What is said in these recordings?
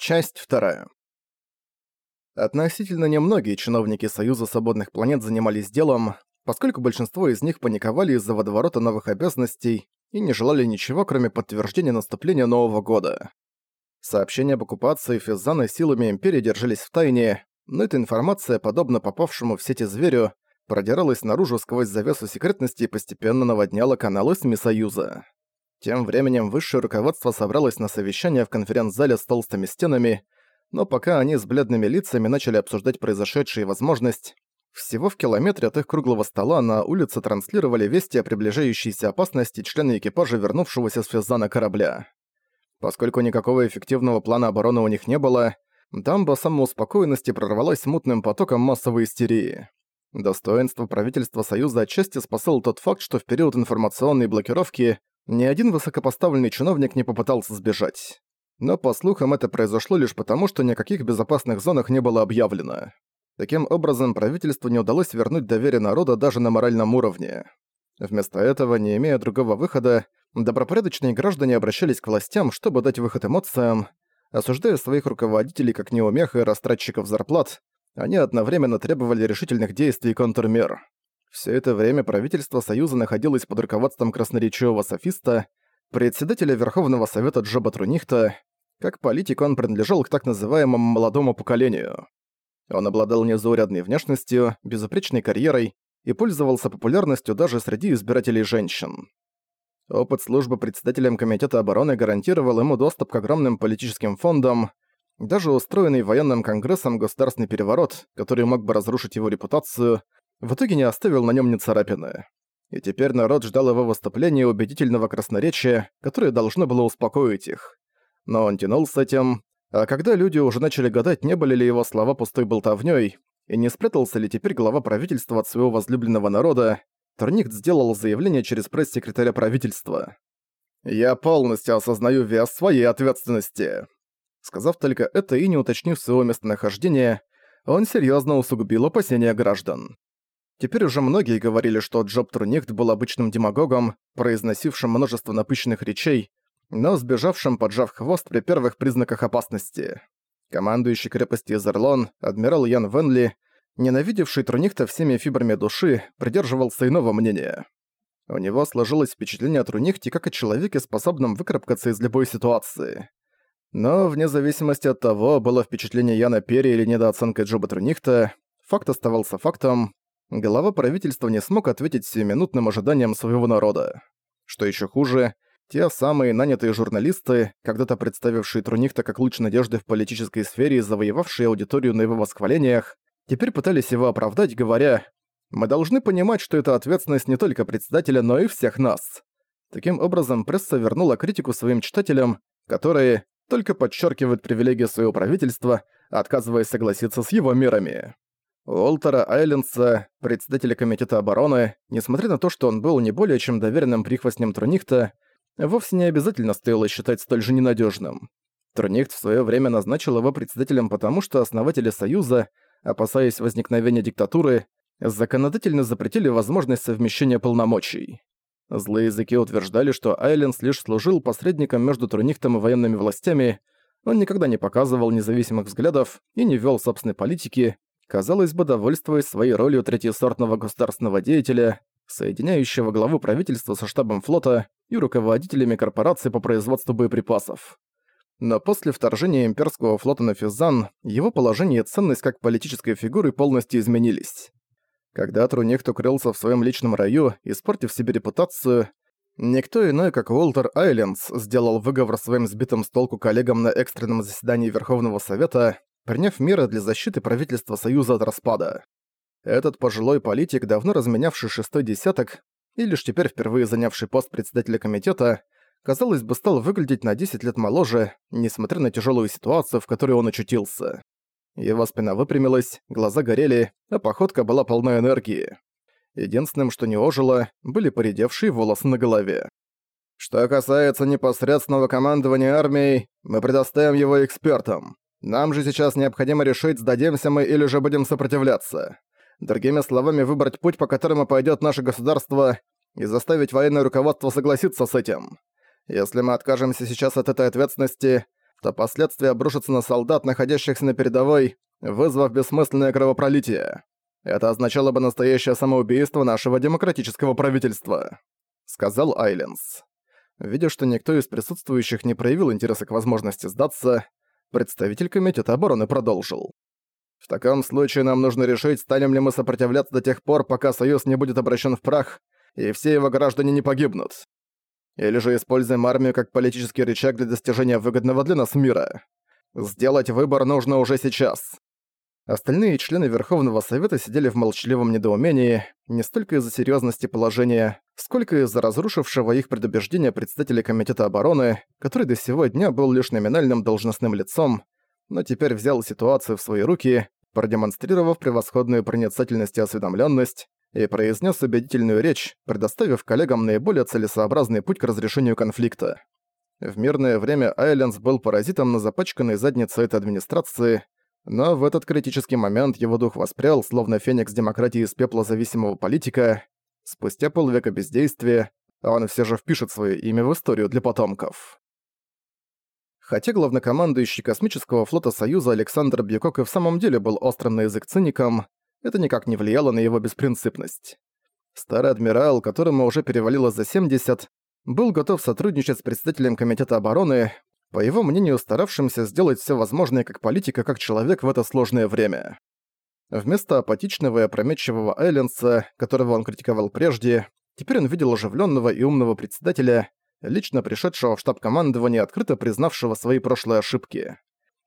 Часть вторая. Относительно немногие чиновники Союза Свободных Планет занимались делом, поскольку большинство из них паниковали из-за водоворота новых обязанностей и не желали ничего, кроме подтверждения наступления Нового года. Сообщения об оккупации Физзана силами Империи держались в тайне, но эта информация, подобно попавшему в сети зверю, продиралась наружу сквозь завесу секретности и постепенно наводняла каналы СМИ Союза. Тем временем высшее руководство собралось на совещание в конференц-зале с толстыми стенами, но пока они с бледными лицами начали обсуждать произошедшее и возможность, всего в километре от их круглого стола на улице транслировали вести о приближающейся опасности члены экипажа вернувшегося с Физана корабля. Поскольку никакого эффективного плана обороны у них не было, дамба самоуспокоенности прорвалась мутным потоком массовой истерии. Достоинство правительства Союза отчасти спасал тот факт, что в период информационной блокировки ни один высокопоставленный чиновник не попытался сбежать. Но, по слухам, это произошло лишь потому, что никаких безопасных зонах не было объявлено. Таким образом, правительству не удалось вернуть доверие народа даже на моральном уровне. Вместо этого, не имея другого выхода, добропорядочные граждане обращались к властям, чтобы дать выход эмоциям, осуждая своих руководителей как неумех и растратчиков зарплат, они одновременно требовали решительных действий и контрмер. Все это время правительство Союза находилось под руководством красноречивого софиста, председателя Верховного Совета Джоба Трунихта. Как политик он принадлежал к так называемому «молодому поколению». Он обладал незаурядной внешностью, безупречной карьерой и пользовался популярностью даже среди избирателей женщин. Опыт службы председателем Комитета обороны гарантировал ему доступ к огромным политическим фондам, даже устроенный военным конгрессом государственный переворот, который мог бы разрушить его репутацию, в итоге не оставил на нем ни царапины. И теперь народ ждал его выступления убедительного красноречия, которое должно было успокоить их. Но он тянул с этим, а когда люди уже начали гадать, не были ли его слова пустой болтовнёй, и не спрятался ли теперь глава правительства от своего возлюбленного народа, Турникт сделал заявление через пресс-секретаря правительства. «Я полностью осознаю вес своей ответственности». Сказав только это и не уточнив своего местонахождения, он серьезно усугубил опасения граждан. Теперь уже многие говорили, что Джоб Турникт был обычным демагогом, произносившим множество напыщенных речей, но сбежавшим, поджав хвост при первых признаках опасности. Командующий крепостью Зерлон, адмирал Ян Венли, ненавидевший Трунихта всеми фибрами души, придерживался иного мнения. У него сложилось впечатление о Трунихте как о человеке, способном выкарабкаться из любой ситуации. Но вне зависимости от того, было впечатление Яна Перри или недооценка Джоба Трунихта, факт оставался фактом, глава правительства не смог ответить сиюминутным ожиданиям своего народа. Что еще хуже, те самые нанятые журналисты, когда-то представившие Трунихта как луч надежды в политической сфере и завоевавшие аудиторию на его восхвалениях, теперь пытались его оправдать, говоря «Мы должны понимать, что это ответственность не только председателя, но и всех нас». Таким образом, пресса вернула критику своим читателям, которые только подчеркивают привилегии своего правительства, отказываясь согласиться с его мерами. Уолтера Айлендса, председателя Комитета обороны, несмотря на то, что он был не более чем доверенным прихвостнем Трунихта, вовсе не обязательно стоило считать столь же ненадежным. Трунихт в свое время назначил его председателем потому, что основатели Союза, опасаясь возникновения диктатуры, законодательно запретили возможность совмещения полномочий. Злые языки утверждали, что Айленс лишь служил посредником между Трунихтом и военными властями, он никогда не показывал независимых взглядов и не вел собственной политики, казалось бы, довольствуясь своей ролью третьесортного государственного деятеля, соединяющего главу правительства со штабом флота и руководителями корпораций по производству боеприпасов. Но после вторжения имперского флота на Физан, его положение и ценность как политической фигуры полностью изменились. Когда Трунихт укрылся в своем личном раю, испортив себе репутацию, никто иной, как Уолтер Айлендс, сделал выговор своим сбитым с толку коллегам на экстренном заседании Верховного Совета, приняв меры для защиты правительства Союза от распада. Этот пожилой политик, давно разменявший шестой десяток и лишь теперь впервые занявший пост председателя комитета, казалось бы, стал выглядеть на 10 лет моложе, несмотря на тяжелую ситуацию, в которой он очутился. Его спина выпрямилась, глаза горели, а походка была полна энергии. Единственным, что не ожило, были поредевшие волосы на голове. «Что касается непосредственного командования армией, мы предоставим его экспертам. Нам же сейчас необходимо решить, сдадимся мы или же будем сопротивляться. Другими словами, выбрать путь, по которому пойдет наше государство, и заставить военное руководство согласиться с этим. Если мы откажемся сейчас от этой ответственности, то последствия обрушатся на солдат, находящихся на передовой, вызвав бессмысленное кровопролитие. Это означало бы настоящее самоубийство нашего демократического правительства», — сказал Айленс. Видя, что никто из присутствующих не проявил интереса к возможности сдаться, представитель Комитета обороны продолжил. «В таком случае нам нужно решить, станем ли мы сопротивляться до тех пор, пока Союз не будет обращен в прах, и все его граждане не погибнут. Или же используем армию как политический рычаг для достижения выгодного для нас мира. Сделать выбор нужно уже сейчас. Остальные члены Верховного Совета сидели в молчаливом недоумении не столько из-за серьезности положения, сколько из-за разрушившего их предубеждения председателя Комитета обороны, который до сего дня был лишь номинальным должностным лицом, но теперь взял ситуацию в свои руки, продемонстрировав превосходную проницательность и осведомленность, и произнес убедительную речь, предоставив коллегам наиболее целесообразный путь к разрешению конфликта. В мирное время Айленс был паразитом на запачканной заднице этой администрации, но в этот критический момент его дух воспрял, словно феникс демократии из пепла зависимого политика. Спустя полвека бездействия он все же впишет свое имя в историю для потомков. Хотя главнокомандующий космического флота Союза Александр Бьюкок и в самом деле был острым на язык циником, это никак не влияло на его беспринципность. Старый адмирал, которому уже перевалило за 70, был готов сотрудничать с председателем Комитета обороны, по его мнению, старавшимся сделать все возможное как политика, как человек в это сложное время. Вместо апатичного и опрометчивого Айленса, которого он критиковал прежде, теперь он видел оживленного и умного председателя, лично пришедшего в штаб командования, открыто признавшего свои прошлые ошибки.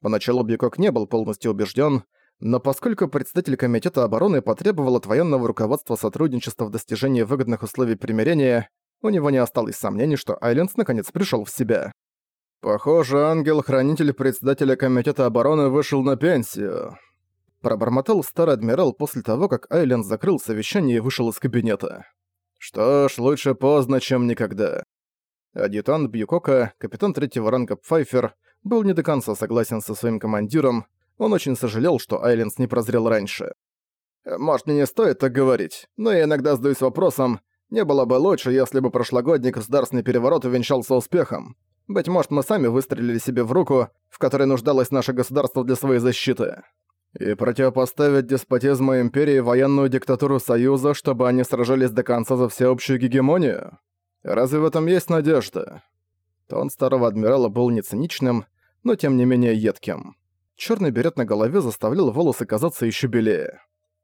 Поначалу Бьюкок не был полностью убежден, но поскольку председатель Комитета обороны потребовал от военного руководства сотрудничества в достижении выгодных условий примирения, у него не осталось сомнений, что Айленс наконец пришел в себя. «Похоже, ангел-хранитель председателя Комитета обороны вышел на пенсию», пробормотал старый адмирал после того, как Айленс закрыл совещание и вышел из кабинета. «Что ж, лучше поздно, чем никогда». Адъютант Бьюкока, капитан третьего ранга Пфайфер, был не до конца согласен со своим командиром, он очень сожалел, что Айленс не прозрел раньше. «Может, мне не стоит так говорить, но я иногда задаюсь вопросом, не было бы лучше, если бы прошлогодний государственный переворот увенчался успехом. Быть может, мы сами выстрелили себе в руку, в которой нуждалось наше государство для своей защиты. И противопоставить деспотизму Империи военную диктатуру Союза, чтобы они сражались до конца за всеобщую гегемонию? Разве в этом есть надежда? Тон старого адмирала был не циничным, но тем не менее едким. Черный берет на голове заставлял волосы казаться еще белее.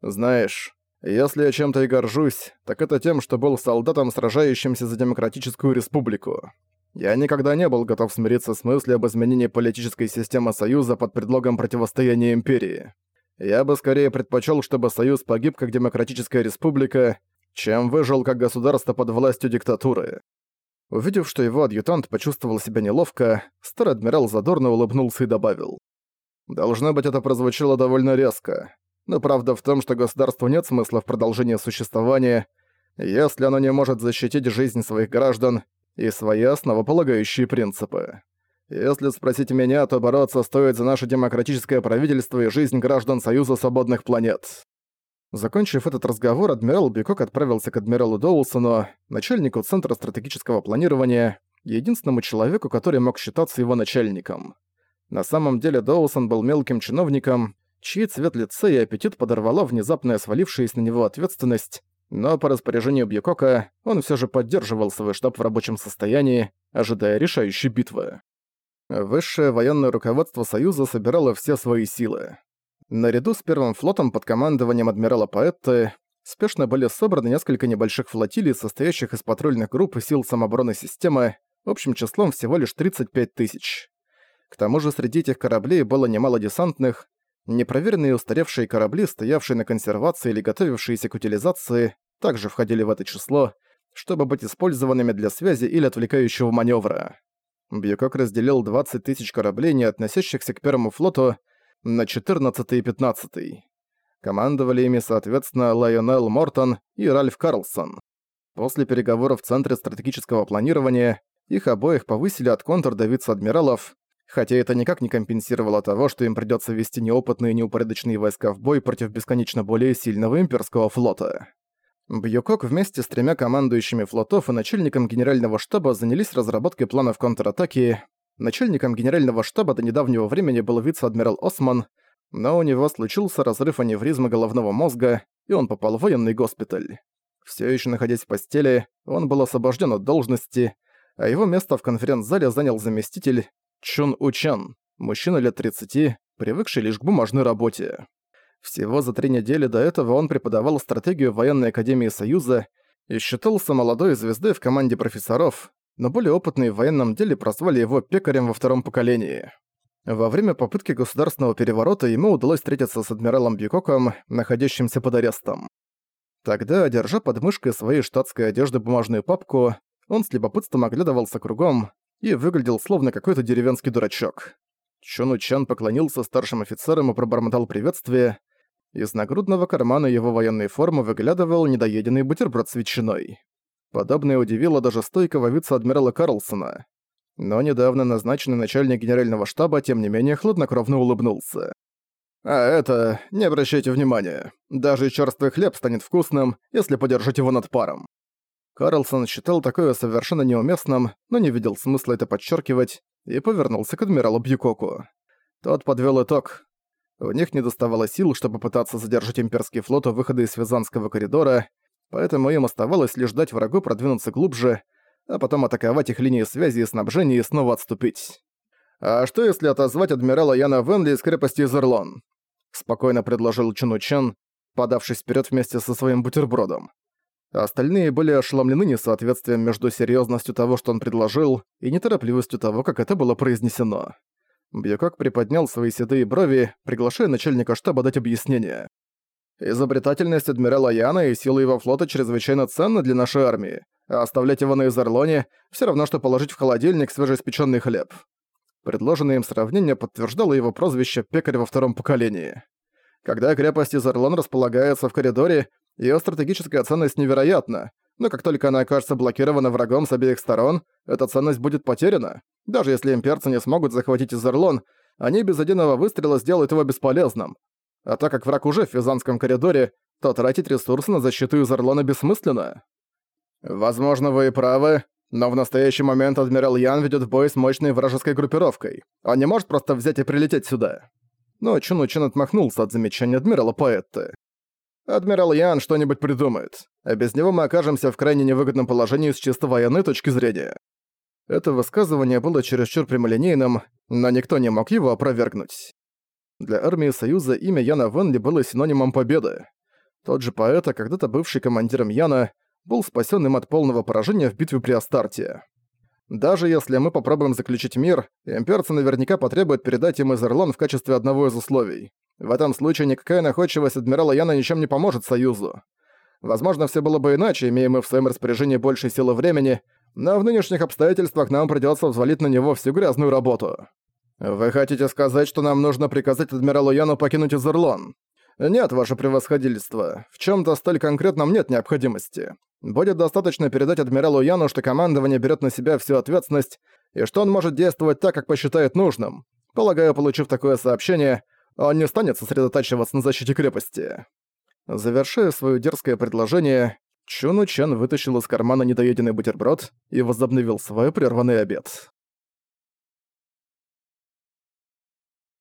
«Знаешь, если я чем-то и горжусь, так это тем, что был солдатом, сражающимся за Демократическую Республику. Я никогда не был готов смириться с мыслью об изменении политической системы Союза под предлогом противостояния Империи. Я бы скорее предпочел, чтобы Союз погиб как Демократическая Республика, чем выжил как государство под властью диктатуры. Увидев, что его адъютант почувствовал себя неловко, старый адмирал задорно улыбнулся и добавил. «Должно быть, это прозвучало довольно резко. Но правда в том, что государству нет смысла в продолжении существования, если оно не может защитить жизнь своих граждан и свои основополагающие принципы. Если спросить меня, то бороться стоит за наше демократическое правительство и жизнь граждан Союза Свободных Планет. Закончив этот разговор, адмирал Бикок отправился к адмиралу Доулсону, начальнику Центра стратегического планирования, единственному человеку, который мог считаться его начальником. На самом деле Доусон был мелким чиновником, чьи цвет лица и аппетит подорвала внезапная свалившаяся на него ответственность, но по распоряжению Бьюкока он все же поддерживал свой штаб в рабочем состоянии, ожидая решающей битвы. Высшее военное руководство Союза собирало все свои силы. Наряду с первым флотом под командованием адмирала Паэтты спешно были собраны несколько небольших флотилий, состоящих из патрульных групп и сил самообороны системы, общим числом всего лишь 35 тысяч. К тому же среди этих кораблей было немало десантных, непроверенные устаревшие корабли, стоявшие на консервации или готовившиеся к утилизации, также входили в это число, чтобы быть использованными для связи или отвлекающего маневра. Бьюкок разделил 20 тысяч кораблей, не относящихся к первому флоту, на 14 и 15. Командовали ими, соответственно, Лайонел Мортон и Ральф Карлсон. После переговоров в Центре стратегического планирования их обоих повысили от контр до вице-адмиралов, хотя это никак не компенсировало того, что им придётся вести неопытные и неупорядоченные войска в бой против бесконечно более сильного имперского флота. Бьюкок вместе с тремя командующими флотов и начальником генерального штаба занялись разработкой планов контратаки, Начальником генерального штаба до недавнего времени был вице-адмирал Осман, но у него случился разрыв аневризма головного мозга, и он попал в военный госпиталь. Все еще находясь в постели, он был освобожден от должности, а его место в конференц-зале занял заместитель Чун Учан, мужчина лет 30, привыкший лишь к бумажной работе. Всего за три недели до этого он преподавал стратегию военной академии Союза и считался молодой звездой в команде профессоров, но более опытные в военном деле прозвали его пекарем во втором поколении. Во время попытки государственного переворота ему удалось встретиться с адмиралом Бьюкоком, находящимся под арестом. Тогда, держа под мышкой своей штатской одежды бумажную папку, он с любопытством оглядывался кругом и выглядел словно какой-то деревенский дурачок. Чону Чан поклонился старшим офицерам и пробормотал приветствие. Из нагрудного кармана его военной формы выглядывал недоеденный бутерброд с ветчиной. Подобное удивило даже стойкого вице-адмирала Карлсона. Но недавно назначенный начальник генерального штаба, тем не менее, хладнокровно улыбнулся. «А это... не обращайте внимания. Даже черствый хлеб станет вкусным, если подержать его над паром». Карлсон считал такое совершенно неуместным, но не видел смысла это подчеркивать, и повернулся к адмиралу Бьюкоку. Тот подвел итог. В них не доставало сил, чтобы пытаться задержать имперский флот у выхода из Визанского коридора, поэтому им оставалось лишь дать врагу продвинуться глубже, а потом атаковать их линии связи и снабжения и снова отступить. «А что если отозвать адмирала Яна Венли из крепости Изерлон?» Спокойно предложил Чуну Чен, подавшись вперед вместе со своим бутербродом. Остальные были ошеломлены несоответствием между серьезностью того, что он предложил, и неторопливостью того, как это было произнесено. Бьюкок приподнял свои седые брови, приглашая начальника штаба дать объяснение. Изобретательность адмирала Яна и силы его флота чрезвычайно ценны для нашей армии, а оставлять его на Изарлоне все равно, что положить в холодильник свежеиспеченный хлеб. Предложенное им сравнение подтверждало его прозвище «пекарь во втором поколении». Когда крепость Изарлон располагается в коридоре, ее стратегическая ценность невероятна, но как только она окажется блокирована врагом с обеих сторон, эта ценность будет потеряна. Даже если имперцы не смогут захватить Изерлон, они без единого выстрела сделают его бесполезным, а так как враг уже в Физанском коридоре, то тратить ресурсы на защиту из Орлона бессмысленно. Возможно, вы и правы, но в настоящий момент Адмирал Ян ведет бой с мощной вражеской группировкой. Он не может просто взять и прилететь сюда. Но Чун отмахнулся от замечания Адмирала Поэтты. Адмирал Ян что-нибудь придумает, а без него мы окажемся в крайне невыгодном положении с чисто военной точки зрения. Это высказывание было чересчур прямолинейным, но никто не мог его опровергнуть. Для армии Союза имя Яна Венли было синонимом победы. Тот же поэт, а когда-то бывший командиром Яна, был спасен им от полного поражения в битве при Астарте. Даже если мы попробуем заключить мир, имперцы наверняка потребуют передать им Изерлон в качестве одного из условий. В этом случае никакая находчивость адмирала Яна ничем не поможет Союзу. Возможно, все было бы иначе, имея мы в своем распоряжении больше силы времени, но в нынешних обстоятельствах нам придется взвалить на него всю грязную работу. «Вы хотите сказать, что нам нужно приказать адмиралу Яну покинуть Изерлон?» «Нет, ваше превосходительство. В чем то столь конкретном нет необходимости. Будет достаточно передать адмиралу Яну, что командование берет на себя всю ответственность и что он может действовать так, как посчитает нужным. Полагаю, получив такое сообщение, он не станет сосредотачиваться на защите крепости». Завершая свое дерзкое предложение, Чуну Чен вытащил из кармана недоеденный бутерброд и возобновил свой прерванный обед.